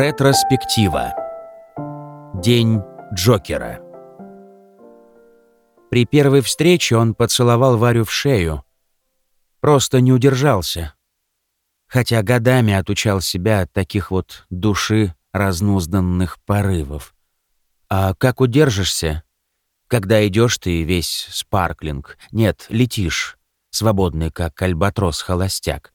Ретроспектива. День Джокера. При первой встрече он поцеловал Варю в шею. Просто не удержался. Хотя годами отучал себя от таких вот души разнузданных порывов. А как удержишься, когда идешь ты весь спарклинг? Нет, летишь, свободный, как альбатрос-холостяк.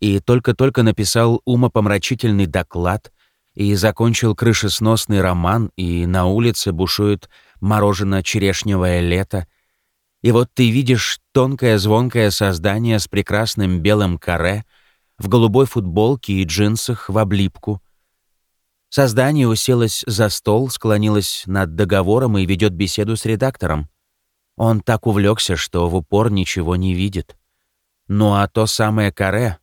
И только-только написал умопомрачительный доклад и закончил крышесносный роман, и на улице бушует морожено-черешневое лето. И вот ты видишь тонкое звонкое создание с прекрасным белым каре, в голубой футболке и джинсах в облипку. Создание уселось за стол, склонилось над договором и ведет беседу с редактором. Он так увлекся, что в упор ничего не видит. Ну а то самое каре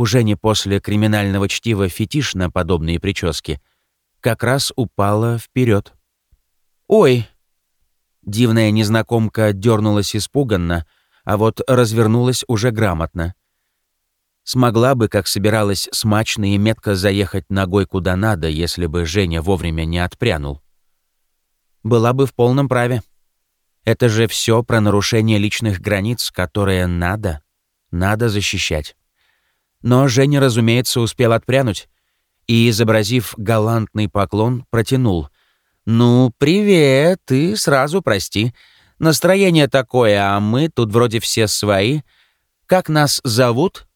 уже не после криминального чтива фетиш на подобные прически, как раз упала вперед. «Ой!» Дивная незнакомка дернулась испуганно, а вот развернулась уже грамотно. Смогла бы, как собиралась, смачно и метко заехать ногой куда надо, если бы Женя вовремя не отпрянул. Была бы в полном праве. Это же все про нарушение личных границ, которые надо, надо защищать. Но Женя, разумеется, успел отпрянуть и, изобразив галантный поклон, протянул. «Ну, привет, ты сразу прости. Настроение такое, а мы тут вроде все свои. Как нас зовут?»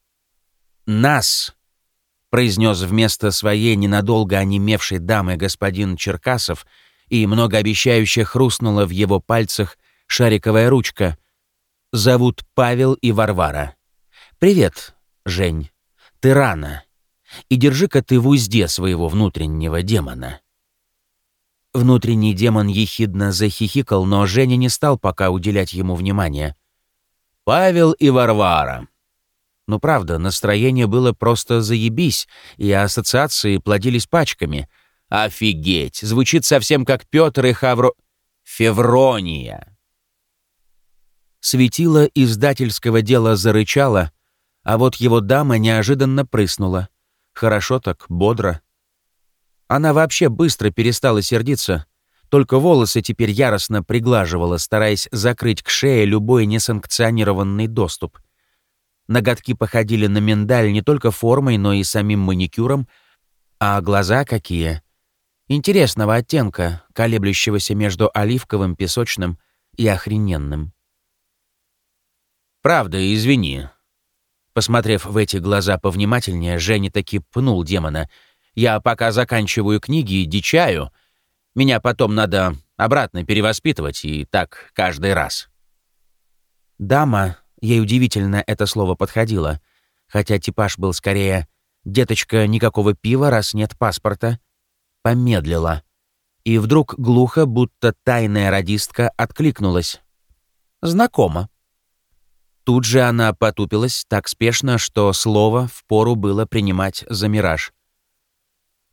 «Нас», — произнес вместо своей ненадолго онемевшей дамы господин Черкасов, и многообещающе хрустнула в его пальцах шариковая ручка. «Зовут Павел и Варвара. Привет, Жень» ты рано. И держи-ка ты в узде своего внутреннего демона». Внутренний демон ехидно захихикал, но Женя не стал пока уделять ему внимания. «Павел и Варвара». Ну правда, настроение было просто заебись, и ассоциации плодились пачками. «Офигеть! Звучит совсем как Петр и Хавро... Феврония!» Светило издательского дела зарычало, а вот его дама неожиданно прыснула. Хорошо так, бодро. Она вообще быстро перестала сердиться, только волосы теперь яростно приглаживала, стараясь закрыть к шее любой несанкционированный доступ. Ноготки походили на миндаль не только формой, но и самим маникюром, а глаза какие. Интересного оттенка, колеблющегося между оливковым, песочным и охрененным. «Правда, извини», Посмотрев в эти глаза повнимательнее, Женя таки пнул демона. «Я пока заканчиваю книги и дичаю. Меня потом надо обратно перевоспитывать, и так каждый раз». «Дама», ей удивительно это слово подходило, хотя типаж был скорее «деточка, никакого пива, раз нет паспорта», помедлила. И вдруг глухо, будто тайная радистка, откликнулась. «Знакомо». Тут же она потупилась так спешно, что слово впору было принимать за мираж.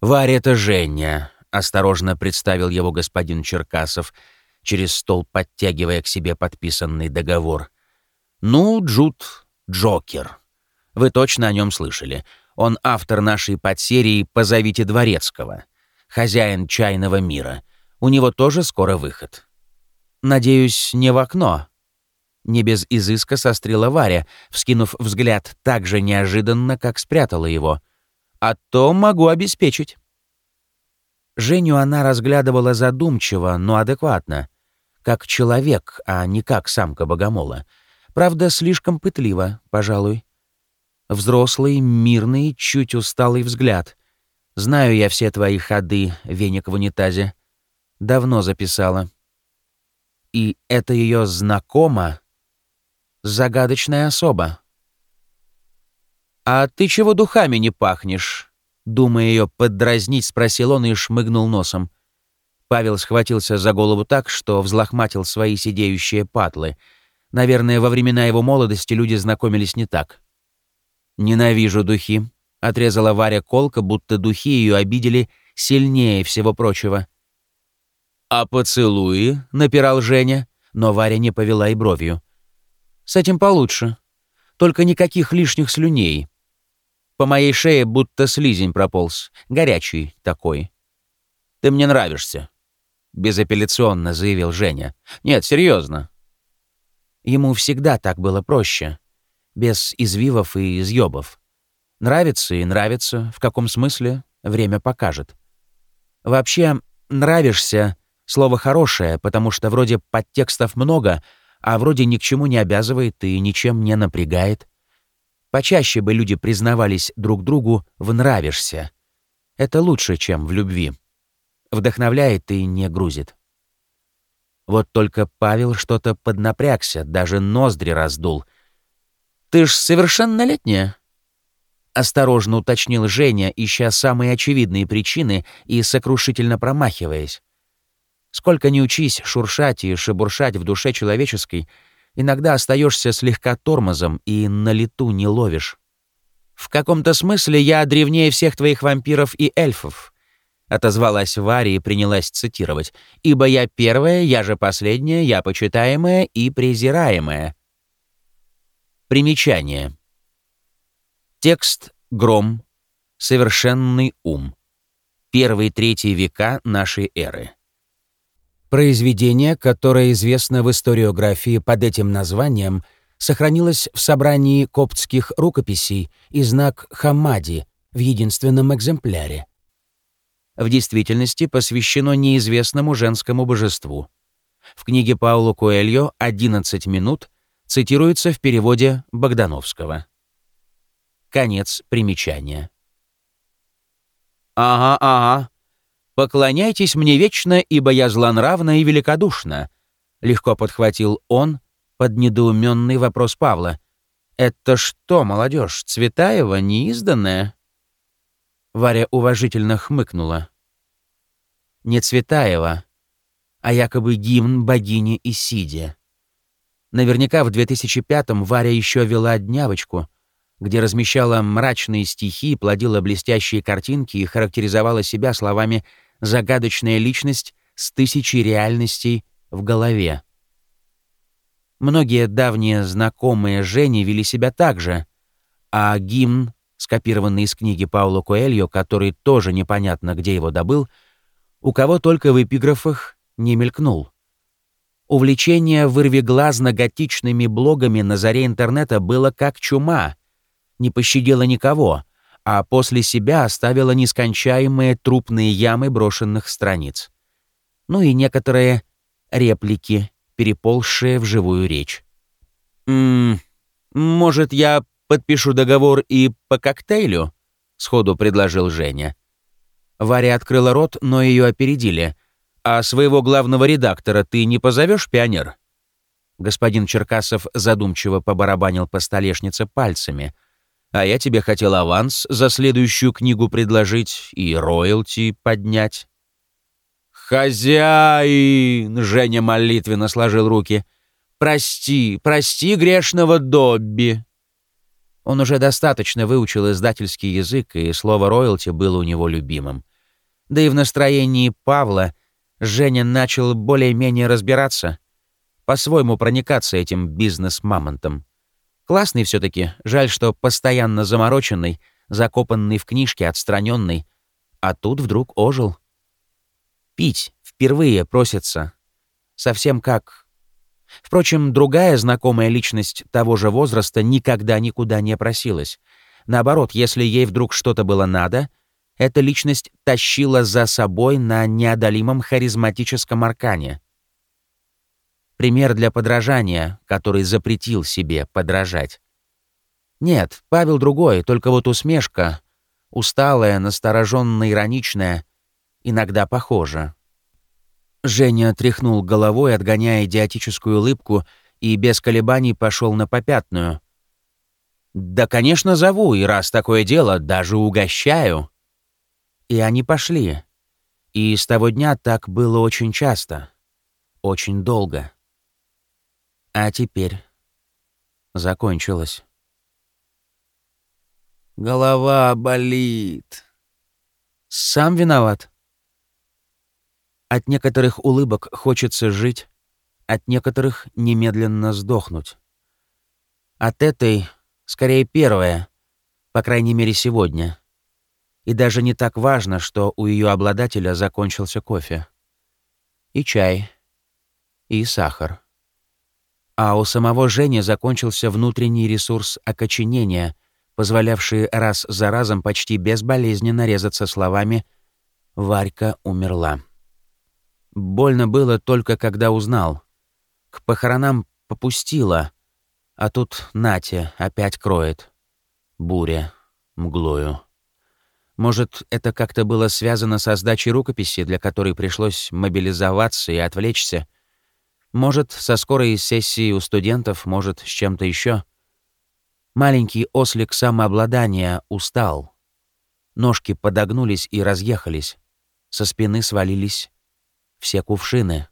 «Варя, это Женя», — осторожно представил его господин Черкасов, через стол подтягивая к себе подписанный договор. «Ну, Джуд Джокер. Вы точно о нем слышали. Он автор нашей подсерии «Позовите Дворецкого», хозяин чайного мира. У него тоже скоро выход. Надеюсь, не в окно, не без изыска сострила Варя, вскинув взгляд так же неожиданно, как спрятала его. «А то могу обеспечить». Женю она разглядывала задумчиво, но адекватно. Как человек, а не как самка богомола. Правда, слишком пытливо, пожалуй. Взрослый, мирный, чуть усталый взгляд. Знаю я все твои ходы, веник в унитазе. Давно записала. И это ее знакомо загадочная особа. «А ты чего духами не пахнешь?» Думая ее поддразнить, спросил он и шмыгнул носом. Павел схватился за голову так, что взлохматил свои сидеющие патлы. Наверное, во времена его молодости люди знакомились не так. «Ненавижу духи», — отрезала Варя колка, будто духи ее обидели сильнее всего прочего. «А поцелуи?» — напирал Женя, но Варя не повела и бровью. С этим получше. Только никаких лишних слюней. По моей шее будто слизень прополз. Горячий такой. «Ты мне нравишься», — безапелляционно заявил Женя. «Нет, серьезно. Ему всегда так было проще. Без извивов и изъёбов. Нравится и нравится. В каком смысле? Время покажет. Вообще, «нравишься» — слово хорошее, потому что вроде подтекстов много, а вроде ни к чему не обязывает и ничем не напрягает. Почаще бы люди признавались друг другу в «нравишься». Это лучше, чем в любви. Вдохновляет и не грузит. Вот только Павел что-то поднапрягся, даже ноздри раздул. «Ты ж совершеннолетняя?» Осторожно уточнил Женя, ища самые очевидные причины и сокрушительно промахиваясь. Сколько ни учись шуршать и шебуршать в душе человеческой, иногда остаешься слегка тормозом и на лету не ловишь. В каком-то смысле я древнее всех твоих вампиров и эльфов, отозвалась Варя и принялась цитировать. «Ибо я первая, я же последняя, я почитаемая и презираемая». Примечание. Текст «Гром», «Совершенный ум», первые-третьи века нашей эры. Произведение, которое известно в историографии под этим названием, сохранилось в собрании коптских рукописей и знак Хамади в единственном экземпляре в действительности посвящено неизвестному женскому божеству. В книге Пауло Коэльо «11 минут» цитируется в переводе Богдановского. Конец примечания. «Ага, ага. Поклоняйтесь мне вечно, ибо я злонравна и великодушна», — легко подхватил он под недоуменный вопрос Павла. «Это что, молодежь, Цветаева неизданная?» Варя уважительно хмыкнула. Не Цветаева, а якобы гимн богини Исиде. Наверняка в 2005-м Варя еще вела днявочку, где размещала мрачные стихи, плодила блестящие картинки и характеризовала себя словами «загадочная личность с тысячей реальностей в голове». Многие давние знакомые Жени вели себя так же, а гимн скопированный из книги Пауло Коэльо, который тоже непонятно, где его добыл, у кого только в эпиграфах не мелькнул. Увлечение вырвиглазно-готичными блогами на заре интернета было как чума, не пощадило никого, а после себя оставило нескончаемые трупные ямы брошенных страниц. Ну и некоторые реплики, переползшие в живую речь. «М -м, может, я подпишу договор и по коктейлю?» — сходу предложил Женя. Варя открыла рот, но ее опередили. «А своего главного редактора ты не позовешь, пионер?» Господин Черкасов задумчиво побарабанил по столешнице пальцами. «А я тебе хотел аванс за следующую книгу предложить и роялти поднять». «Хозяин!» — Женя молитвенно сложил руки. «Прости, прости грешного Добби!» Он уже достаточно выучил издательский язык, и слово «роялти» было у него любимым. Да и в настроении Павла Женя начал более-менее разбираться, по-своему проникаться этим бизнес-мамонтом. Классный все таки жаль, что постоянно замороченный, закопанный в книжке, отстраненный, а тут вдруг ожил. Пить впервые просится. Совсем как Впрочем, другая знакомая личность того же возраста никогда никуда не просилась. Наоборот, если ей вдруг что-то было надо, эта личность тащила за собой на неодолимом харизматическом аркане. Пример для подражания, который запретил себе подражать. Нет, Павел другой, только вот усмешка, усталая, настороженно-ироничная, иногда похожа. Женя тряхнул головой, отгоняя идиотическую улыбку, и без колебаний пошел на попятную. «Да, конечно, зову, и раз такое дело, даже угощаю». И они пошли. И с того дня так было очень часто. Очень долго. А теперь закончилось. «Голова болит». «Сам виноват», от некоторых улыбок хочется жить, от некоторых немедленно сдохнуть. От этой, скорее первая, По крайней мере, сегодня. И даже не так важно, что у ее обладателя закончился кофе. И чай. И сахар. А у самого Жени закончился внутренний ресурс окоченения, позволявший раз за разом почти безболезненно резаться словами «Варька умерла». Больно было только когда узнал. К похоронам попустила, а тут Натя опять кроет. Буря, мглою. Может, это как-то было связано со сдачей рукописи, для которой пришлось мобилизоваться и отвлечься? Может, со скорой сессией у студентов, может, с чем-то еще? Маленький ослик самообладания устал. Ножки подогнулись и разъехались. Со спины свалились все кувшины.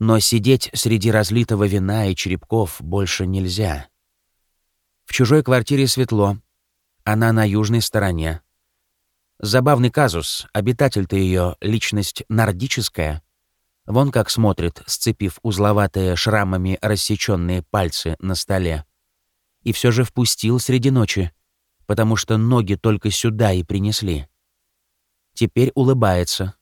Но сидеть среди разлитого вина и черепков больше нельзя. В чужой квартире светло. Она на южной стороне. Забавный казус. Обитатель-то ее личность нордическая. Вон как смотрит, сцепив узловатые шрамами рассеченные пальцы на столе. И все же впустил среди ночи, потому что ноги только сюда и принесли. Теперь улыбается,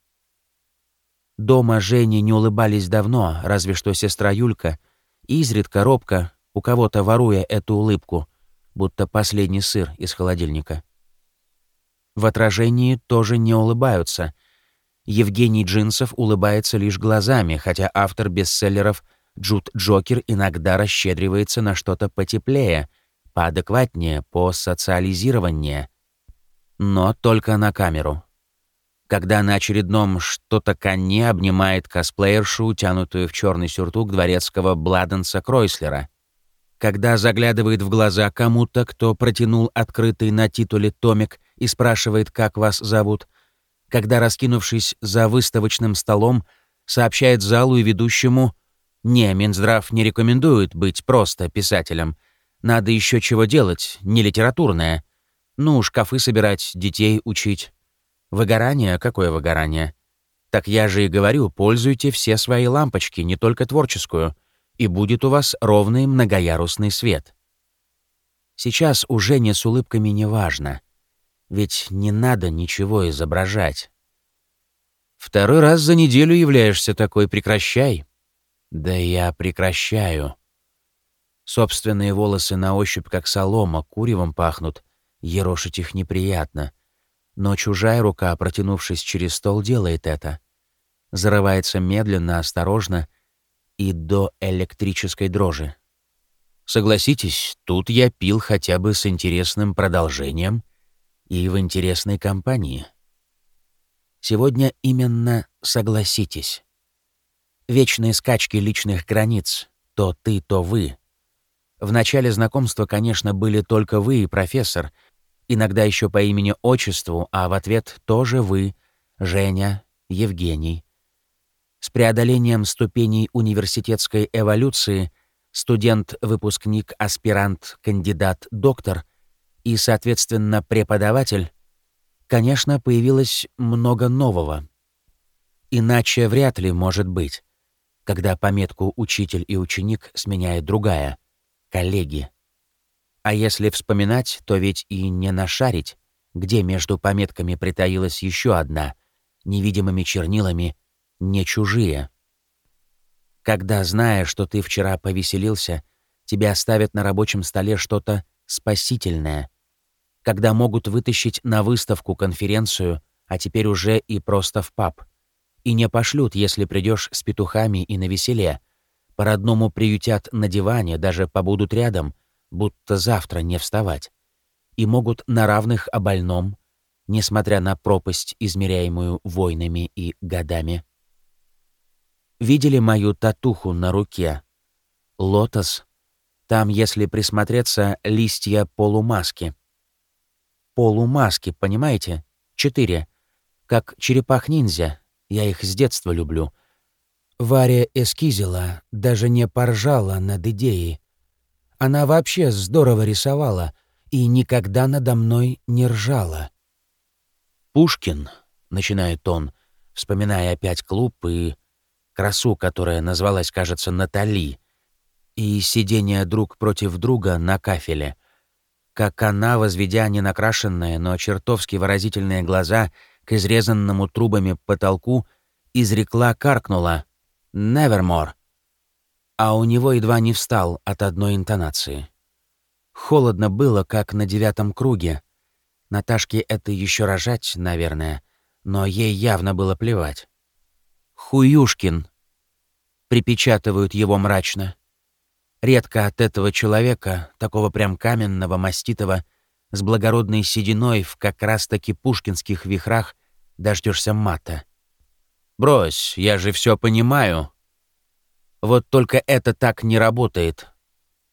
Дома Жене не улыбались давно, разве что сестра Юлька, изредка робко, у кого-то воруя эту улыбку, будто последний сыр из холодильника. В отражении тоже не улыбаются. Евгений Джинсов улыбается лишь глазами, хотя автор бестселлеров Джуд Джокер иногда расщедривается на что-то потеплее, поадекватнее, посоциализированнее. Но только на камеру. Когда на очередном что-то коне обнимает косплеершу, тянутую в черный сюртук дворецкого Бладенса Кройслера, когда заглядывает в глаза кому-то, кто протянул открытый на титуле томик и спрашивает, как вас зовут, когда, раскинувшись за выставочным столом, сообщает залу и ведущему «Не, Минздрав не рекомендует быть просто писателем. Надо еще чего делать, не литературное. Ну, шкафы собирать, детей учить». Выгорание? Какое выгорание? Так я же и говорю, пользуйте все свои лампочки, не только творческую, и будет у вас ровный многоярусный свет. Сейчас уже не с улыбками не важно, ведь не надо ничего изображать. Второй раз за неделю являешься такой, прекращай. Да я прекращаю. Собственные волосы на ощупь, как солома, куревом пахнут, ерошить их неприятно — но чужая рука, протянувшись через стол, делает это. Зарывается медленно, осторожно и до электрической дрожи. Согласитесь, тут я пил хотя бы с интересным продолжением и в интересной компании. Сегодня именно согласитесь. Вечные скачки личных границ, то ты, то вы. В начале знакомства, конечно, были только вы и профессор — иногда еще по имени-отчеству, а в ответ тоже вы, Женя, Евгений. С преодолением ступеней университетской эволюции студент-выпускник, аспирант, кандидат, доктор и, соответственно, преподаватель, конечно, появилось много нового. Иначе вряд ли может быть, когда пометку «учитель» и «ученик» сменяет другая — «коллеги». А если вспоминать, то ведь и не нашарить, где между пометками притаилась еще одна, невидимыми чернилами, не чужие. Когда, зная, что ты вчера повеселился, тебе оставят на рабочем столе что-то спасительное. Когда могут вытащить на выставку, конференцию, а теперь уже и просто в паб. И не пошлют, если придешь с петухами и на веселе. По-родному приютят на диване, даже побудут рядом — будто завтра не вставать, и могут на равных о больном, несмотря на пропасть, измеряемую войнами и годами. Видели мою татуху на руке? Лотос. Там, если присмотреться, листья полумаски. Полумаски, понимаете? Четыре. Как черепах-ниндзя. Я их с детства люблю. Варя эскизила, даже не поржала над идеей. Она вообще здорово рисовала и никогда надо мной не ржала. «Пушкин», — начинает он, вспоминая опять клуб и красу, которая назвалась, кажется, Натали, и сидение друг против друга на кафеле. Как она, возведя ненакрашенные, но чертовски выразительные глаза к изрезанному трубами потолку, изрекла, каркнула «Nevermore», а у него едва не встал от одной интонации. Холодно было, как на девятом круге. Наташке это еще рожать, наверное, но ей явно было плевать. «Хуюшкин», — припечатывают его мрачно. Редко от этого человека, такого прям каменного, маститого, с благородной сединой в как раз-таки пушкинских вихрах, дождешься мата. «Брось, я же все понимаю», вот только это так не работает.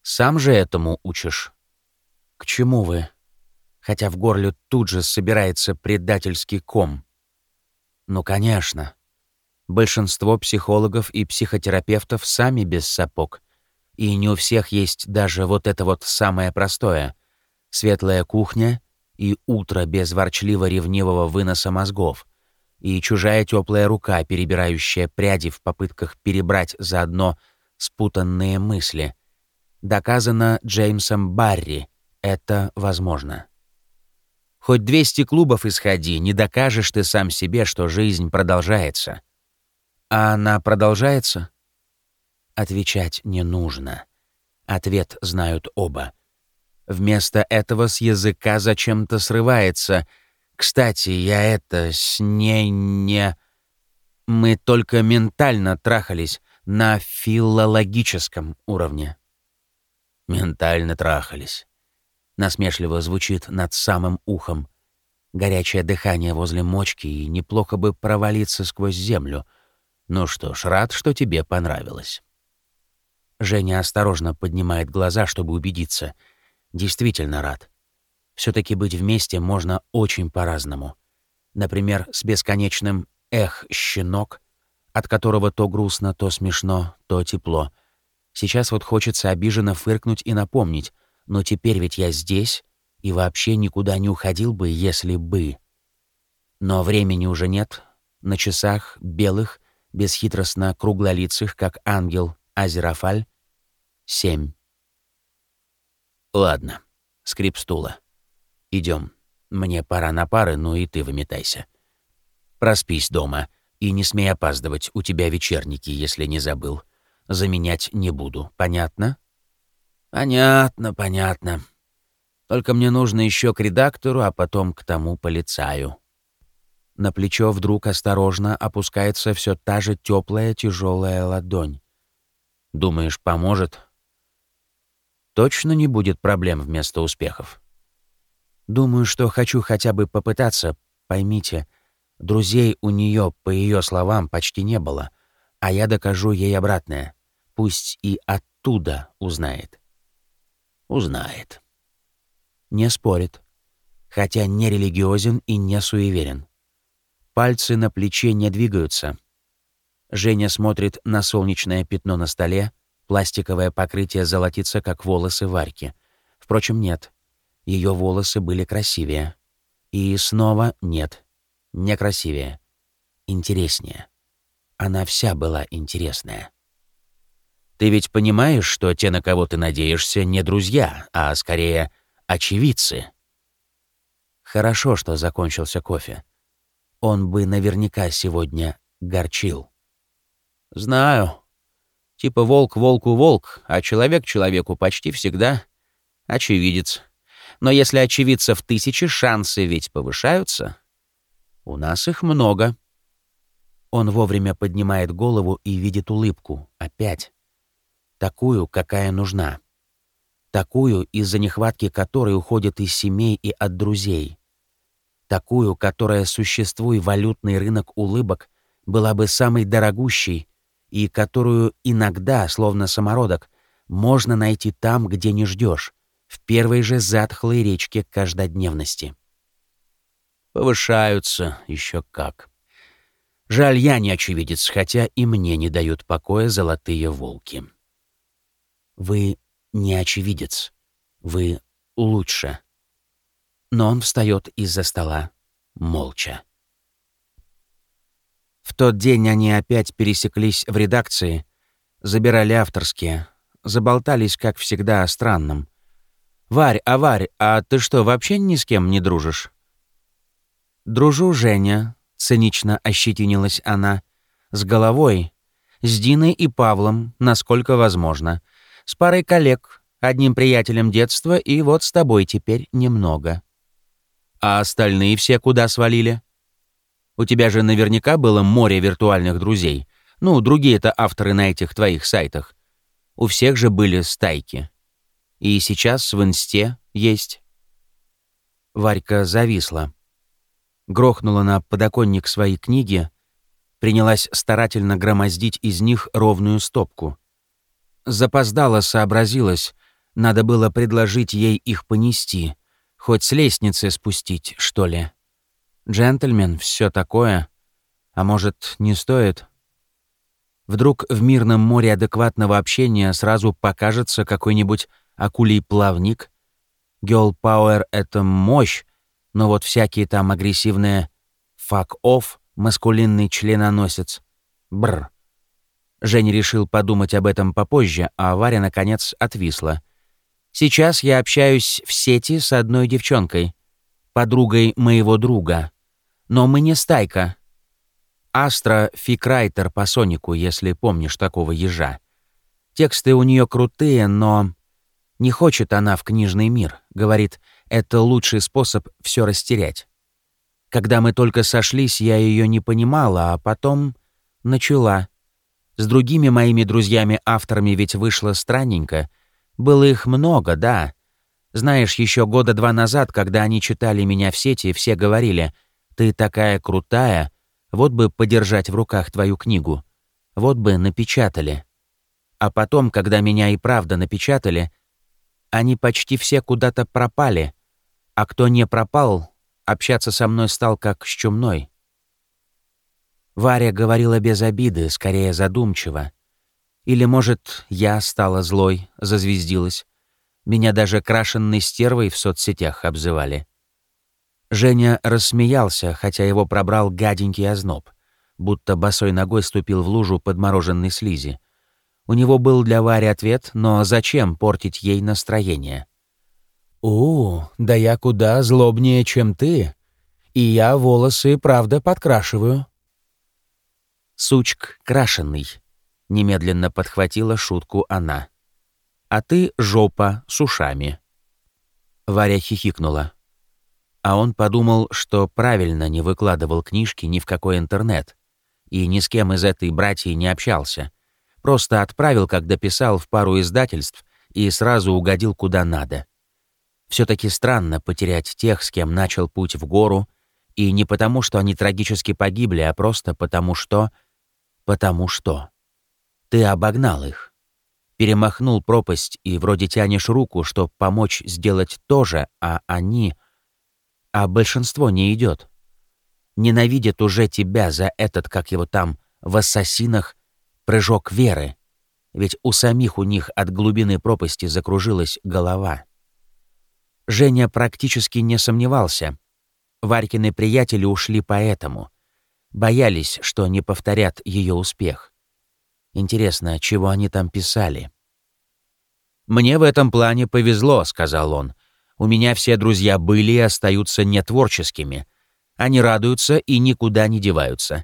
Сам же этому учишь. К чему вы? Хотя в горле тут же собирается предательский ком. Ну, конечно. Большинство психологов и психотерапевтов сами без сапог. И не у всех есть даже вот это вот самое простое. Светлая кухня и утро без ворчливо-ревнивого выноса мозгов — и чужая теплая рука, перебирающая пряди в попытках перебрать заодно спутанные мысли. Доказано Джеймсом Барри. Это возможно. Хоть 200 клубов исходи, не докажешь ты сам себе, что жизнь продолжается. А она продолжается? Отвечать не нужно. Ответ знают оба. Вместо этого с языка зачем-то срывается — кстати, я это с ней не... Мы только ментально трахались на филологическом уровне. Ментально трахались. Насмешливо звучит над самым ухом. Горячее дыхание возле мочки, и неплохо бы провалиться сквозь землю. Ну что ж, рад, что тебе понравилось. Женя осторожно поднимает глаза, чтобы убедиться. Действительно рад. Все-таки быть вместе можно очень по-разному. Например, с бесконечным «эх, щенок», от которого то грустно, то смешно, то тепло. Сейчас вот хочется обиженно фыркнуть и напомнить, но теперь ведь я здесь и вообще никуда не уходил бы, если бы. Но времени уже нет. На часах белых, бесхитростно круглолицых, как ангел Азерафаль, семь. Ладно, скрип стула. Идем. Мне пора на пары, ну и ты выметайся. Проспись дома и не смей опаздывать, у тебя вечерники, если не забыл. Заменять не буду, понятно? Понятно, понятно. Только мне нужно еще к редактору, а потом к тому полицаю. На плечо вдруг осторожно опускается все та же теплая тяжелая ладонь. Думаешь, поможет? Точно не будет проблем вместо успехов. Думаю, что хочу хотя бы попытаться, поймите. Друзей у нее, по ее словам, почти не было, а я докажу ей обратное. Пусть и оттуда узнает. Узнает. Не спорит. Хотя не религиозен и не суеверен. Пальцы на плече не двигаются. Женя смотрит на солнечное пятно на столе, пластиковое покрытие золотится, как волосы Варьки. Впрочем, нет. Ее волосы были красивее. И снова нет. Не красивее. Интереснее. Она вся была интересная. Ты ведь понимаешь, что те, на кого ты надеешься, не друзья, а скорее очевидцы. Хорошо, что закончился кофе. Он бы наверняка сегодня горчил. Знаю. Типа волк волку волк, а человек человеку почти всегда очевидец. Но если очевидцев тысячи, шансы ведь повышаются. У нас их много. Он вовремя поднимает голову и видит улыбку. Опять. Такую, какая нужна. Такую, из-за нехватки которой уходят из семей и от друзей. Такую, которая, существуя валютный рынок улыбок, была бы самой дорогущей и которую иногда, словно самородок, можно найти там, где не ждешь, в первой же затхлой речке каждодневности. Повышаются еще как. Жаль, я не очевидец, хотя и мне не дают покоя золотые волки. Вы не очевидец. Вы лучше. Но он встает из-за стола, молча. В тот день они опять пересеклись в редакции, забирали авторские, заболтались, как всегда, о странном — «Варь, а Варь, а ты что, вообще ни с кем не дружишь?» «Дружу, Женя», — цинично ощетинилась она, — «с головой, с Диной и Павлом, насколько возможно, с парой коллег, одним приятелем детства и вот с тобой теперь немного». «А остальные все куда свалили?» «У тебя же наверняка было море виртуальных друзей. Ну, другие-то авторы на этих твоих сайтах. У всех же были стайки. И сейчас в инсте есть». Варька зависла. Грохнула на подоконник своей книги, принялась старательно громоздить из них ровную стопку. Запоздала, сообразилась, надо было предложить ей их понести, хоть с лестницы спустить, что ли. Джентльмен, все такое. А может, не стоит? Вдруг в мирном море адекватного общения сразу покажется какой-нибудь акулий плавник? Girl Power — это мощь, но вот всякие там агрессивные «fuck off» маскулинный членоносец. Бр. Женя решил подумать об этом попозже, а Варя, наконец, отвисла. «Сейчас я общаюсь в сети с одной девчонкой, подругой моего друга. Но мы не стайка. Астра — фикрайтер по Сонику, если помнишь такого ежа. Тексты у нее крутые, но... Не хочет она в книжный мир. Говорит, это лучший способ все растерять. Когда мы только сошлись, я ее не понимала, а потом начала. С другими моими друзьями-авторами ведь вышло странненько. Было их много, да. Знаешь, еще года два назад, когда они читали меня в сети, все говорили, «Ты такая крутая, вот бы подержать в руках твою книгу, вот бы напечатали». А потом, когда меня и правда напечатали, они почти все куда-то пропали, а кто не пропал, Общаться со мной стал как с чумной. Варя говорила без обиды, скорее задумчиво. Или, может, я стала злой, зазвездилась. Меня даже крашенной стервой в соцсетях обзывали. Женя рассмеялся, хотя его пробрал гаденький озноб, будто босой ногой ступил в лужу подмороженной слизи. У него был для Вари ответ, но зачем портить ей настроение? «У, да я куда злобнее, чем ты. И я волосы, правда, подкрашиваю». «Сучк крашеный», — немедленно подхватила шутку она. «А ты жопа с ушами». Варя хихикнула. А он подумал, что правильно не выкладывал книжки ни в какой интернет и ни с кем из этой братьи не общался. Просто отправил, как дописал, в пару издательств и сразу угодил куда надо. Все-таки странно потерять тех, с кем начал путь в гору, и не потому, что они трагически погибли, а просто потому что... Потому что... Ты обогнал их. Перемахнул пропасть и вроде тянешь руку, чтобы помочь сделать то же, а они... А большинство не идет. Ненавидят уже тебя за этот, как его там, в ассасинах, прыжок веры. Ведь у самих у них от глубины пропасти закружилась голова. Женя практически не сомневался. Варькины приятели ушли поэтому. Боялись, что не повторят ее успех. Интересно, чего они там писали? «Мне в этом плане повезло», — сказал он. «У меня все друзья были и остаются нетворческими. Они радуются и никуда не деваются.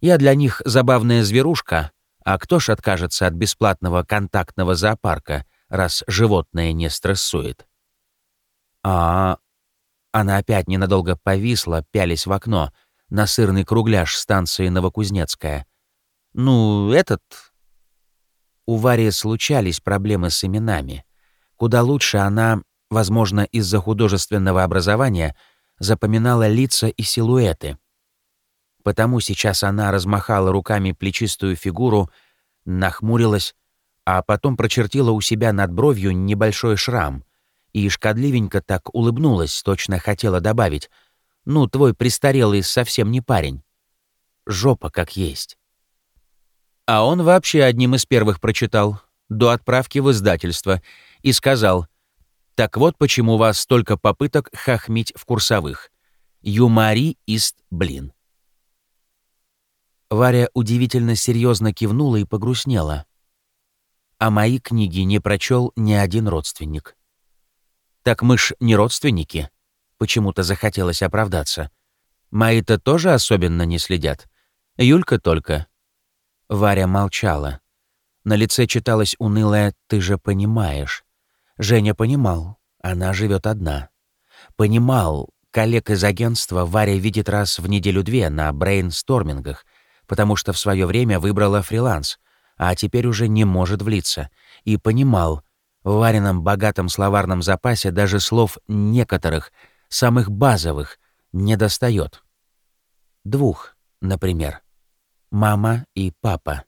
Я для них забавная зверушка, а кто ж откажется от бесплатного контактного зоопарка, раз животное не стрессует?» А, Она опять ненадолго повисла, пялись в окно, на сырный кругляш станции Новокузнецкая. «Ну, этот...» У Вари случались проблемы с именами. Куда лучше она, возможно, из-за художественного образования, запоминала лица и силуэты. Потому сейчас она размахала руками плечистую фигуру, нахмурилась, а потом прочертила у себя над бровью небольшой шрам, и шкодливенько так улыбнулась, точно хотела добавить. «Ну, твой престарелый совсем не парень. Жопа как есть». А он вообще одним из первых прочитал, до отправки в издательство, и сказал, «Так вот почему у вас столько попыток хохмить в курсовых. Юмори ист блин». Варя удивительно серьезно кивнула и погрустнела. А мои книги не прочел ни один родственник. Так мы ж не родственники. Почему-то захотелось оправдаться. Мои-то тоже особенно не следят. Юлька только. Варя молчала. На лице читалось унылое «ты же понимаешь». Женя понимал, она живет одна. Понимал, коллег из агентства Варя видит раз в неделю-две на брейнстормингах, потому что в свое время выбрала фриланс, а теперь уже не может влиться. И понимал, в Варином богатом словарном запасе даже слов некоторых, самых базовых, не достает. Двух, например. Мама и папа.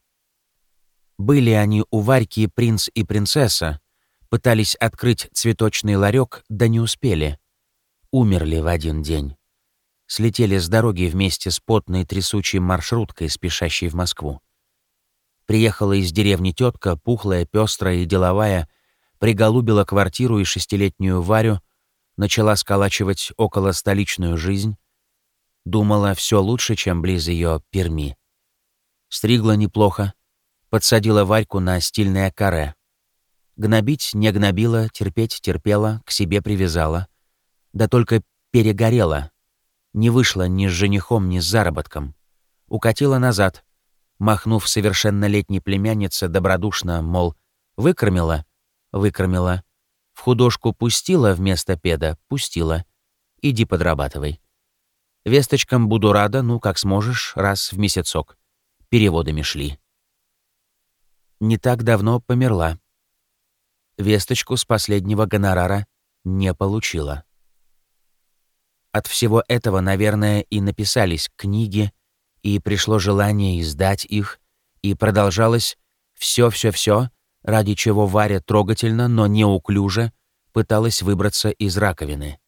Были они у Варьки принц и принцесса, пытались открыть цветочный ларек, да не успели. Умерли в один день. Слетели с дороги вместе с потной трясучей маршруткой, спешащей в Москву. Приехала из деревни тетка, пухлая, пестрая и деловая, приголубила квартиру и шестилетнюю Варю, начала сколачивать около столичную жизнь, думала все лучше, чем близ ее Перми. Стригла неплохо, подсадила Варьку на стильное каре. Гнобить не гнобила, терпеть терпела, к себе привязала. Да только перегорела. Не вышла ни с женихом, ни с заработком. Укатила назад, махнув совершеннолетней племяннице добродушно, мол, выкормила, выкормила. В художку пустила вместо педа, пустила. Иди подрабатывай. Весточкам буду рада, ну, как сможешь, раз в месяцок. Переводами шли. Не так давно померла. Весточку с последнего гонорара не получила. От всего этого, наверное, и написались книги, и пришло желание издать их, и продолжалось все-все-все, ради чего Варя трогательно, но неуклюже пыталась выбраться из раковины.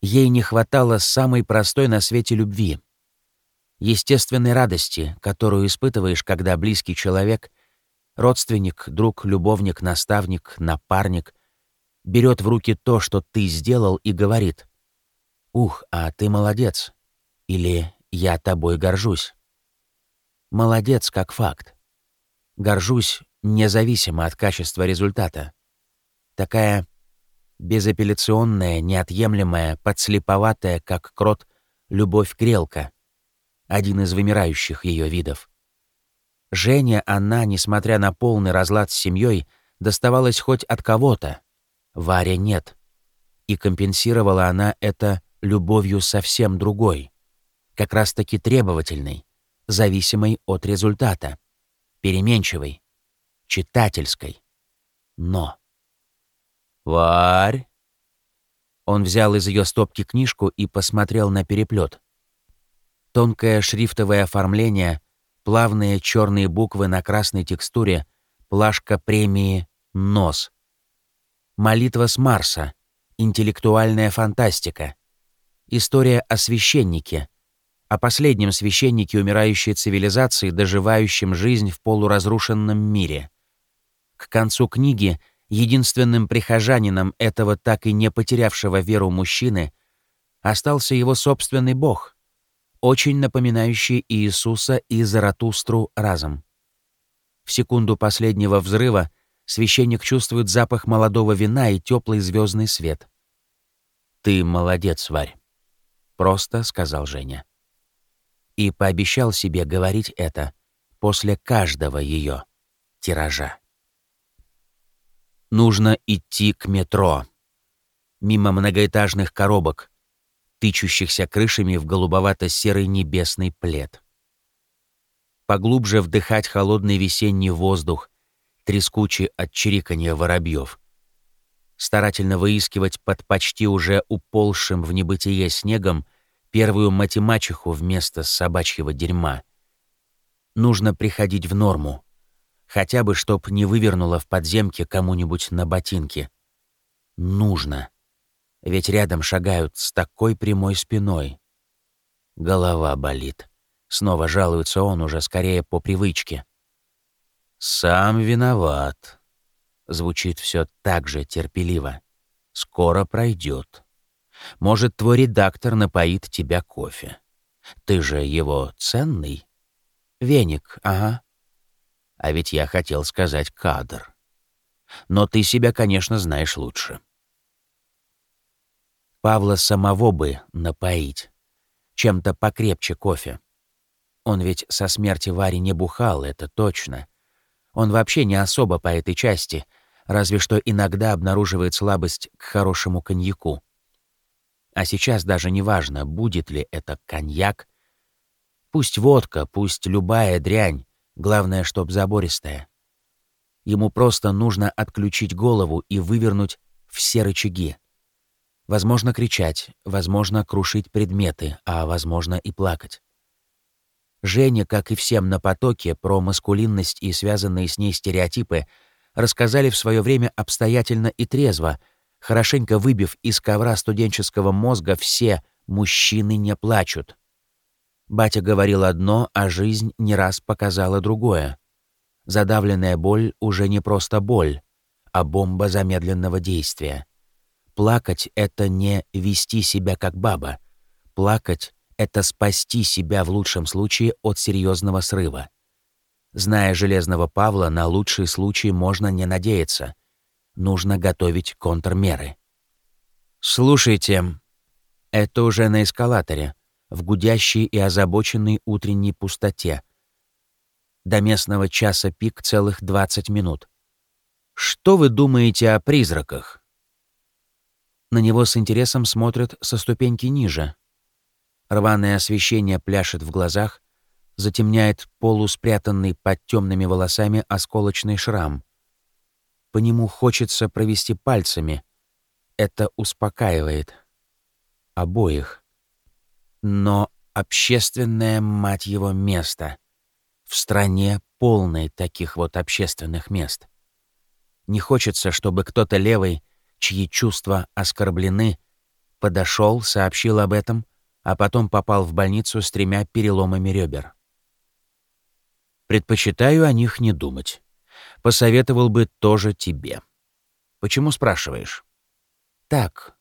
Ей не хватало самой простой на свете любви. Естественной радости, которую испытываешь, когда близкий человек, родственник, друг, любовник, наставник, напарник, берет в руки то, что ты сделал, и говорит «Ух, а ты молодец!» или «Я тобой горжусь». Молодец как факт. Горжусь независимо от качества результата. Такая безапелляционная, неотъемлемая, подслеповатая, как крот, любовь-грелка, один из вымирающих ее видов. Женя, она, несмотря на полный разлад с семьей, доставалась хоть от кого-то. Варя нет. И компенсировала она это любовью совсем другой, как раз-таки требовательной, зависимой от результата, переменчивой, читательской. Но «Варь!» Он взял из ее стопки книжку и посмотрел на переплет. Тонкое шрифтовое оформление, плавные черные буквы на красной текстуре, плашка премии «Нос». Молитва с Марса, интеллектуальная фантастика. История о священнике, о последнем священнике умирающей цивилизации, доживающем жизнь в полуразрушенном мире. К концу книги Единственным прихожанином этого так и не потерявшего веру мужчины остался его собственный бог, очень напоминающий Иисуса и Заратустру разом. В секунду последнего взрыва священник чувствует запах молодого вина и теплый звездный свет. «Ты молодец, Варь», — просто сказал Женя. И пообещал себе говорить это после каждого ее тиража. Нужно идти к метро. Мимо многоэтажных коробок, тычущихся крышами в голубовато-серый небесный плед. Поглубже вдыхать холодный весенний воздух, трескучий от чириканья воробьев. Старательно выискивать под почти уже уползшим в небытие снегом первую матемачеху вместо собачьего дерьма. Нужно приходить в норму Хотя бы, чтоб не вывернуло в подземке кому-нибудь на ботинке. Нужно. Ведь рядом шагают с такой прямой спиной. Голова болит. Снова жалуется он уже скорее по привычке. «Сам виноват», — звучит все так же терпеливо. «Скоро пройдет. Может, твой редактор напоит тебя кофе. Ты же его ценный?» «Веник, ага. А ведь я хотел сказать кадр. Но ты себя, конечно, знаешь лучше. Павла самого бы напоить. Чем-то покрепче кофе. Он ведь со смерти Вари не бухал, это точно. Он вообще не особо по этой части, разве что иногда обнаруживает слабость к хорошему коньяку. А сейчас даже не важно, будет ли это коньяк. Пусть водка, пусть любая дрянь, главное, чтоб забористая. Ему просто нужно отключить голову и вывернуть все рычаги. Возможно, кричать, возможно, крушить предметы, а возможно и плакать. Женя, как и всем на потоке, про маскулинность и связанные с ней стереотипы рассказали в свое время обстоятельно и трезво, хорошенько выбив из ковра студенческого мозга все «мужчины не плачут». Батя говорил одно, а жизнь не раз показала другое. Задавленная боль уже не просто боль, а бомба замедленного действия. Плакать — это не вести себя как баба. Плакать — это спасти себя в лучшем случае от серьезного срыва. Зная Железного Павла, на лучший случай можно не надеяться. Нужно готовить контрмеры. «Слушайте, это уже на эскалаторе, в гудящей и озабоченной утренней пустоте. До местного часа пик целых 20 минут. Что вы думаете о призраках?» На него с интересом смотрят со ступеньки ниже. Рваное освещение пляшет в глазах, затемняет полуспрятанный под темными волосами осколочный шрам. По нему хочется провести пальцами. Это успокаивает. Обоих. Но общественное, мать его, место. В стране полной таких вот общественных мест. Не хочется, чтобы кто-то левый чьи чувства оскорблены, подошел, сообщил об этом, а потом попал в больницу с тремя переломами ребер. Предпочитаю о них не думать. Посоветовал бы тоже тебе. Почему спрашиваешь? Так.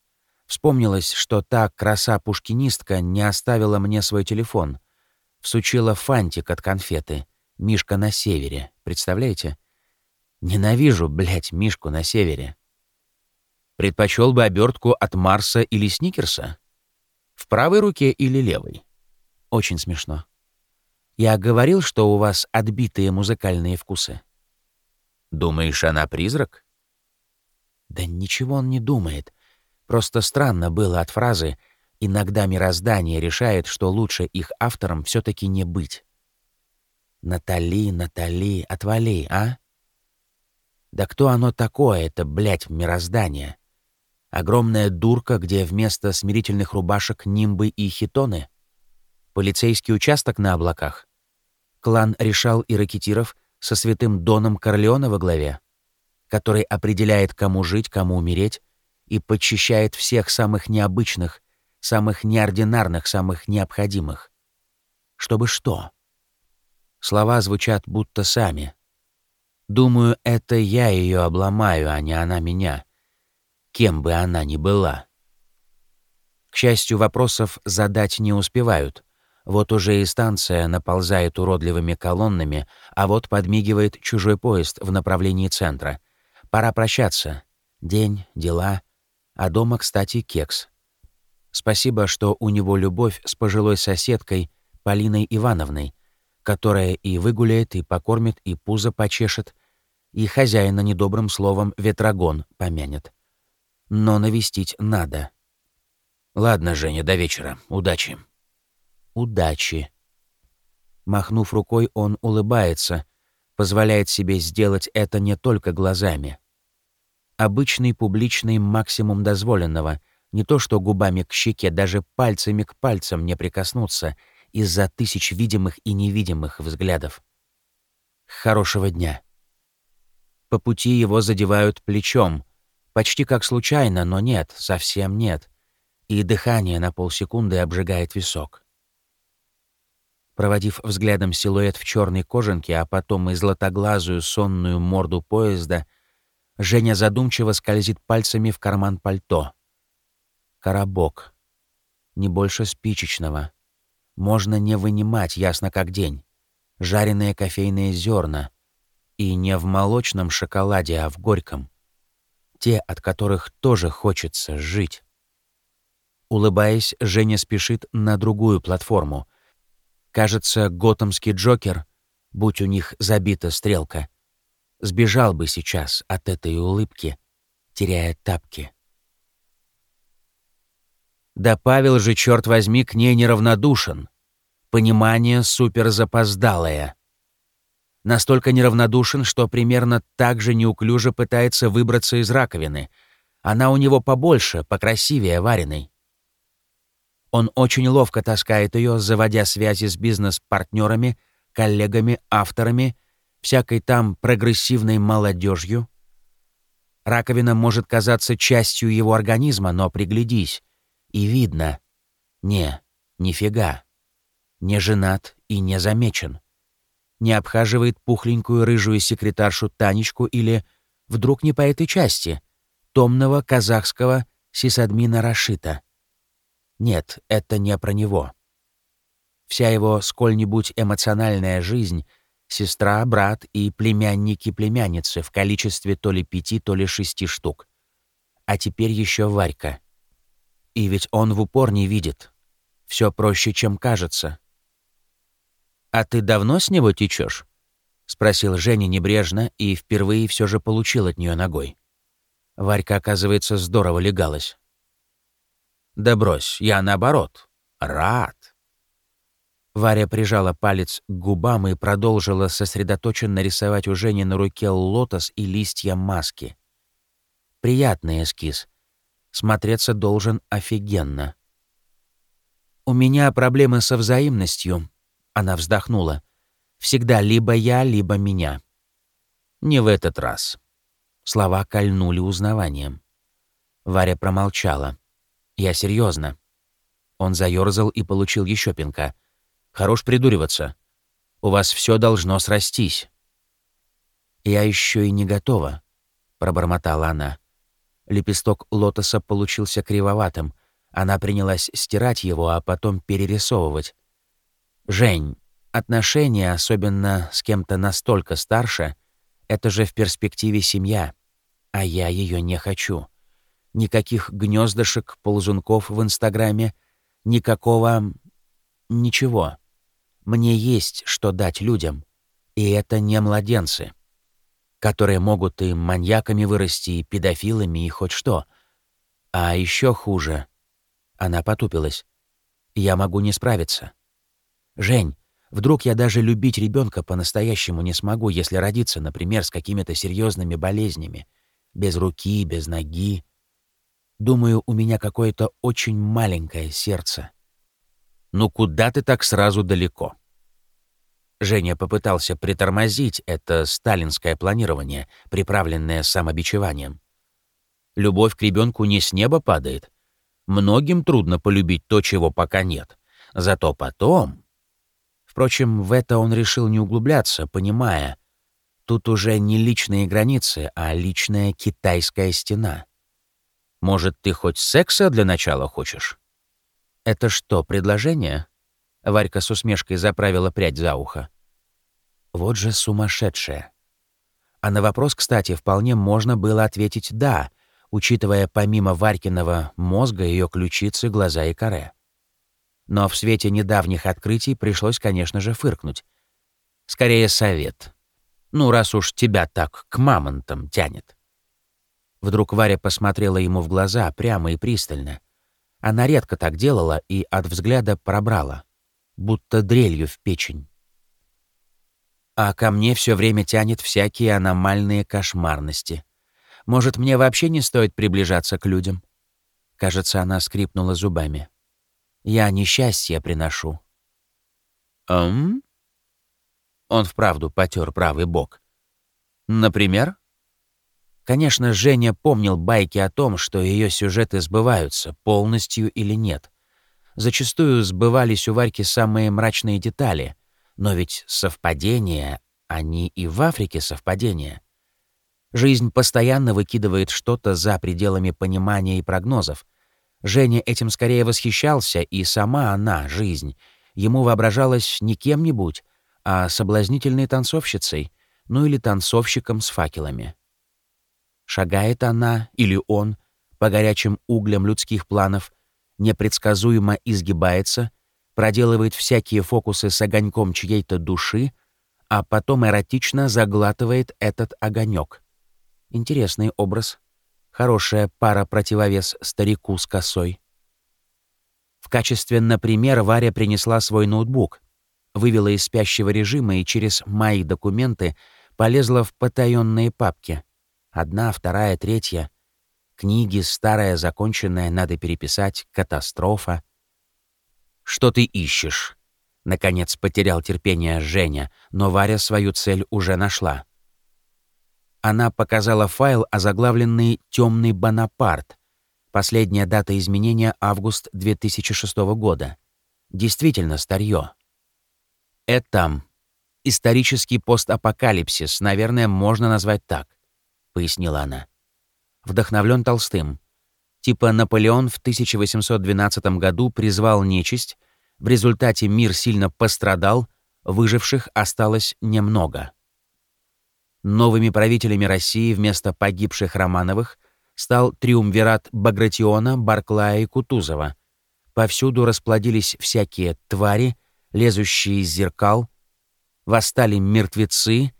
Вспомнилось, что та краса-пушкинистка не оставила мне свой телефон. Всучила фантик от конфеты. Мишка на севере. Представляете? Ненавижу, блядь, Мишку на севере. Предпочел бы обертку от Марса или Сникерса? В правой руке или левой? Очень смешно. Я говорил, что у вас отбитые музыкальные вкусы. Думаешь, она призрак? Да ничего он не думает. Просто странно было от фразы «иногда мироздание решает, что лучше их авторам все таки не быть». Натали, Натали, отвали, а? Да кто оно такое, это, блядь, мироздание? Огромная дурка, где вместо смирительных рубашек нимбы и хитоны. Полицейский участок на облаках. Клан решал и ракетиров со святым Доном Корлеона во главе, который определяет, кому жить, кому умереть, и подчищает всех самых необычных, самых неординарных, самых необходимых. Чтобы что? Слова звучат будто сами. Думаю, это я ее обломаю, а не она меня кем бы она ни была. К счастью, вопросов задать не успевают. Вот уже и станция наползает уродливыми колоннами, а вот подмигивает чужой поезд в направлении центра. Пора прощаться. День, дела. А дома, кстати, кекс. Спасибо, что у него любовь с пожилой соседкой Полиной Ивановной, которая и выгуляет, и покормит, и пузо почешет, и хозяина недобрым словом ветрогон помянет но навестить надо. Ладно, Женя, до вечера. Удачи. Удачи. Махнув рукой, он улыбается, позволяет себе сделать это не только глазами. Обычный публичный максимум дозволенного, не то что губами к щеке, даже пальцами к пальцам не прикоснуться из-за тысяч видимых и невидимых взглядов. Хорошего дня. По пути его задевают плечом, Почти как случайно, но нет, совсем нет. И дыхание на полсекунды обжигает висок. Проводив взглядом силуэт в черной кожанке, а потом и златоглазую сонную морду поезда, Женя задумчиво скользит пальцами в карман пальто. Коробок. Не больше спичечного. Можно не вынимать, ясно как день. Жареные кофейные зерна. И не в молочном шоколаде, а в горьком те, от которых тоже хочется жить. Улыбаясь, Женя спешит на другую платформу. Кажется, готомский Джокер, будь у них забита стрелка, сбежал бы сейчас от этой улыбки, теряя тапки. Да Павел же, черт возьми, к ней неравнодушен. Понимание суперзапоздалое. Настолько неравнодушен, что примерно так же неуклюже пытается выбраться из раковины. Она у него побольше, покрасивее вареной. Он очень ловко таскает ее, заводя связи с бизнес-партнерами, коллегами, авторами, всякой там прогрессивной молодежью. Раковина может казаться частью его организма, но приглядись, и видно. Не, нифига. Не женат и не замечен. Не обхаживает пухленькую рыжую секретаршу Танечку или, вдруг не по этой части, томного казахского сисадмина Рашита. Нет, это не про него. Вся его сколь-нибудь эмоциональная жизнь — сестра, брат и племянники-племянницы в количестве то ли пяти, то ли шести штук. А теперь еще Варька. И ведь он в упор не видит. Все проще, чем кажется. «А ты давно с него течешь? спросил Женя небрежно и впервые все же получил от нее ногой. Варька, оказывается, здорово легалась. «Да брось, я наоборот. Рад». Варя прижала палец к губам и продолжила сосредоточенно рисовать у Жени на руке лотос и листья маски. Приятный эскиз. Смотреться должен офигенно. «У меня проблемы со взаимностью», — она вздохнула. «Всегда либо я, либо меня». «Не в этот раз». Слова кольнули узнаванием. Варя промолчала. «Я серьезно. Он заерзал и получил еще пинка. «Хорош придуриваться. У вас все должно срастись». «Я еще и не готова», — пробормотала она. Лепесток лотоса получился кривоватым. Она принялась стирать его, а потом перерисовывать. «Жень, отношения, особенно с кем-то настолько старше, это же в перспективе семья, а я ее не хочу. Никаких гнездышек, ползунков в Инстаграме, никакого... ничего. Мне есть что дать людям, и это не младенцы» которые могут и маньяками вырасти, и педофилами, и хоть что. А еще хуже. Она потупилась. Я могу не справиться. Жень, вдруг я даже любить ребенка по-настоящему не смогу, если родиться, например, с какими-то серьезными болезнями. Без руки, без ноги. Думаю, у меня какое-то очень маленькое сердце. Ну куда ты так сразу далеко? Женя попытался притормозить это сталинское планирование, приправленное самобичеванием. Любовь к ребенку не с неба падает. Многим трудно полюбить то, чего пока нет. Зато потом... Впрочем, в это он решил не углубляться, понимая, тут уже не личные границы, а личная китайская стена. Может, ты хоть секса для начала хочешь? Это что, предложение? Варька с усмешкой заправила прядь за ухо. Вот же сумасшедшая. А на вопрос, кстати, вполне можно было ответить «да», учитывая помимо Варькиного мозга ее ключицы, глаза и коре. Но в свете недавних открытий пришлось, конечно же, фыркнуть. Скорее, совет. Ну, раз уж тебя так к мамонтам тянет. Вдруг Варя посмотрела ему в глаза прямо и пристально. Она редко так делала и от взгляда пробрала будто дрелью в печень. А ко мне все время тянет всякие аномальные кошмарности. Может, мне вообще не стоит приближаться к людям? Кажется, она скрипнула зубами. Я несчастье приношу. «Ам?» Он вправду потер правый бок. «Например?» Конечно, Женя помнил байки о том, что ее сюжеты сбываются, полностью или нет. Зачастую сбывались у Варьки самые мрачные детали, но ведь совпадения, они и в Африке совпадения. Жизнь постоянно выкидывает что-то за пределами понимания и прогнозов. Женя этим скорее восхищался, и сама она, жизнь, ему воображалась не кем-нибудь, а соблазнительной танцовщицей, ну или танцовщиком с факелами. Шагает она или он по горячим углям людских планов — непредсказуемо изгибается, проделывает всякие фокусы с огоньком чьей-то души, а потом эротично заглатывает этот огонек. Интересный образ. Хорошая пара-противовес старику с косой. В качестве, например, Варя принесла свой ноутбук, вывела из спящего режима и через мои документы полезла в потаенные папки. Одна, вторая, третья. Книги, старая, законченная, надо переписать, катастрофа. «Что ты ищешь?» Наконец потерял терпение Женя, но Варя свою цель уже нашла. Она показала файл, озаглавленный «Темный Бонапарт». Последняя дата изменения — август 2006 года. Действительно старье. Это исторический постапокалипсис, наверное, можно назвать так, пояснила она. Вдохновлен Толстым. Типа Наполеон в 1812 году призвал нечисть, в результате мир сильно пострадал, выживших осталось немного. Новыми правителями России вместо погибших Романовых стал триумвират Багратиона, Барклая и Кутузова. Повсюду расплодились всякие твари, лезущие из зеркал, восстали мертвецы,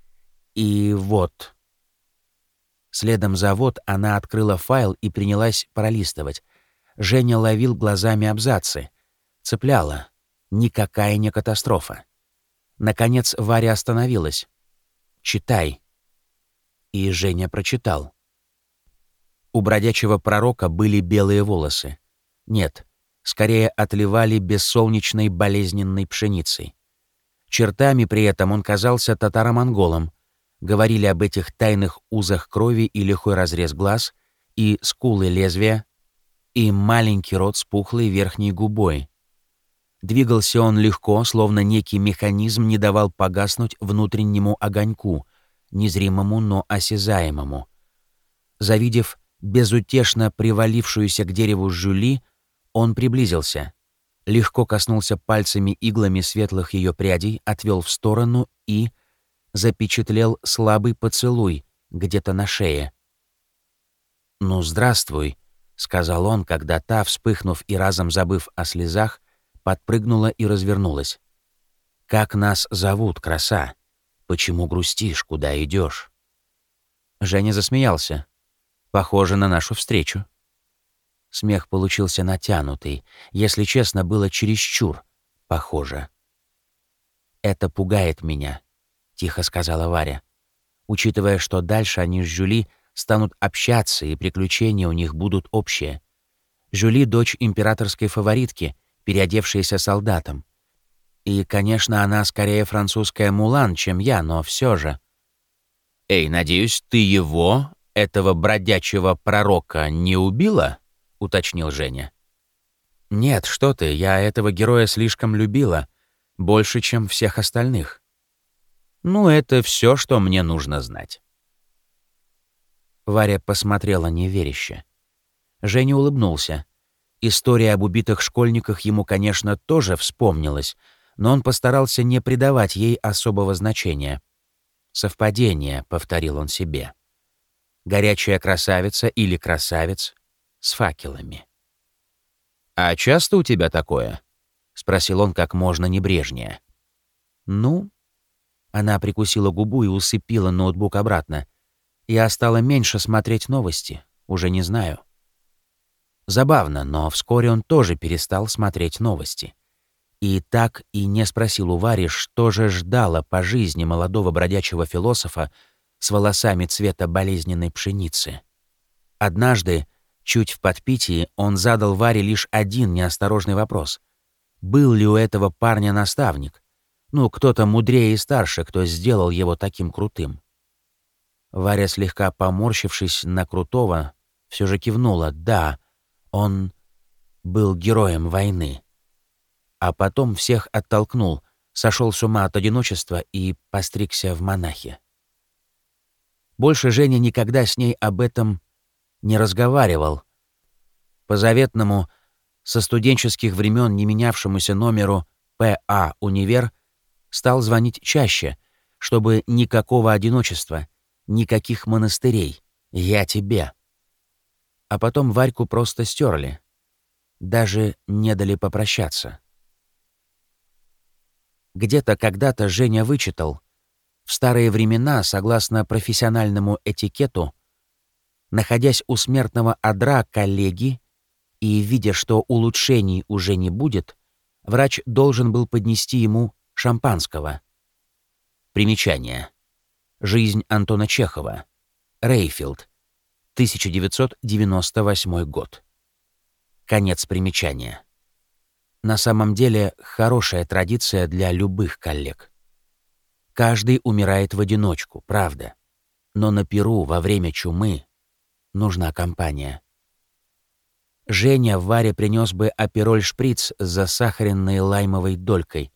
и вот. Следом за вот она открыла файл и принялась пролистывать. Женя ловил глазами абзацы. Цепляла. Никакая не катастрофа. Наконец Варя остановилась. «Читай», и Женя прочитал. У бродячего пророка были белые волосы. Нет, скорее отливали бессолнечной болезненной пшеницей. Чертами при этом он казался татаро-монголом. Говорили об этих тайных узах крови и лихой разрез глаз, и скулы лезвия, и маленький рот с пухлой верхней губой. Двигался он легко, словно некий механизм не давал погаснуть внутреннему огоньку, незримому, но осязаемому. Завидев безутешно привалившуюся к дереву Жюли, он приблизился, легко коснулся пальцами иглами светлых ее прядей, отвел в сторону и запечатлел слабый поцелуй где-то на шее. «Ну, здравствуй», — сказал он, когда та, вспыхнув и разом забыв о слезах, подпрыгнула и развернулась. «Как нас зовут, краса?» Почему грустишь? Куда идешь? Женя засмеялся. Похоже на нашу встречу. Смех получился натянутый. Если честно, было чересчур похоже. «Это пугает меня», — тихо сказала Варя. Учитывая, что дальше они с Жюли станут общаться, и приключения у них будут общие. Жюли — дочь императорской фаворитки, переодевшаяся солдатом. И, конечно, она скорее французская Мулан, чем я, но все же. «Эй, надеюсь, ты его, этого бродячего пророка, не убила?» — уточнил Женя. «Нет, что ты, я этого героя слишком любила. Больше, чем всех остальных. Ну, это все, что мне нужно знать». Варя посмотрела неверяще. Женя улыбнулся. История об убитых школьниках ему, конечно, тоже вспомнилась — но он постарался не придавать ей особого значения. «Совпадение», — повторил он себе. «Горячая красавица или красавец с факелами». «А часто у тебя такое?» — спросил он как можно небрежнее. «Ну?» Она прикусила губу и усыпила ноутбук обратно. Я стала меньше смотреть новости, уже не знаю. Забавно, но вскоре он тоже перестал смотреть новости и так и не спросил у Вари, что же ждало по жизни молодого бродячего философа с волосами цвета болезненной пшеницы. Однажды, чуть в подпитии, он задал Варе лишь один неосторожный вопрос. Был ли у этого парня наставник? Ну, кто-то мудрее и старше, кто сделал его таким крутым. Варя, слегка поморщившись на крутого, все же кивнула. Да, он был героем войны а потом всех оттолкнул, сошел с ума от одиночества и постригся в монахи. Больше Женя никогда с ней об этом не разговаривал. По заветному, со студенческих времен не менявшемуся номеру ПА «Универ» стал звонить чаще, чтобы никакого одиночества, никаких монастырей. Я тебе. А потом Варьку просто стерли. даже не дали попрощаться. Где-то когда-то Женя вычитал, в старые времена, согласно профессиональному этикету, находясь у смертного одра коллеги и видя, что улучшений уже не будет, врач должен был поднести ему шампанского. Примечание. Жизнь Антона Чехова. Рейфилд. 1998 год. Конец примечания. На самом деле, хорошая традиция для любых коллег. Каждый умирает в одиночку, правда. Но на Перу во время чумы нужна компания. Женя Варе принес бы апероль-шприц с засахаренной лаймовой долькой,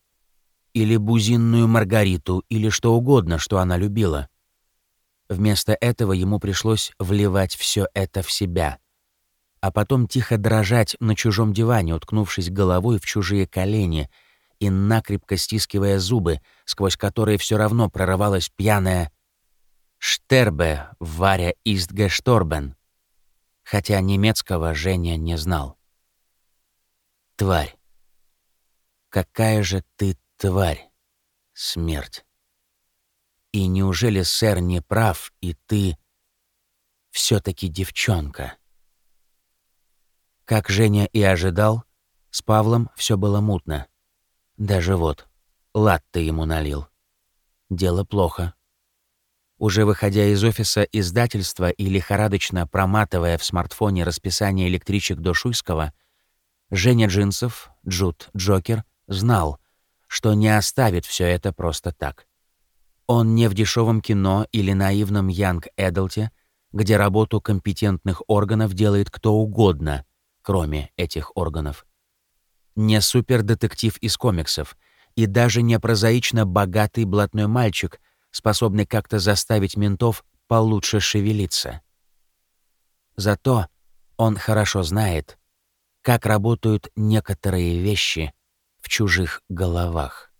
или бузинную маргариту, или что угодно, что она любила. Вместо этого ему пришлось вливать все это в себя, а потом тихо дрожать на чужом диване, уткнувшись головой в чужие колени и накрепко стискивая зубы, сквозь которые все равно прорывалась пьяная «Штербе Варя Истгешторбен», хотя немецкого Женя не знал. «Тварь! Какая же ты тварь, смерть!» И неужели сэр не прав, и ты все таки девчонка? Как Женя и ожидал, с Павлом все было мутно. Даже вот, латте ему налил. Дело плохо. Уже выходя из офиса издательства и лихорадочно проматывая в смартфоне расписание электричек до Шуйского, Женя Джинсов, Джуд Джокер, знал, что не оставит все это просто так. Он не в дешевом кино или наивном Янг Эдлте, где работу компетентных органов делает кто угодно, кроме этих органов. Не супердетектив из комиксов и даже не прозаично богатый блатной мальчик, способный как-то заставить ментов получше шевелиться. Зато он хорошо знает, как работают некоторые вещи в чужих головах.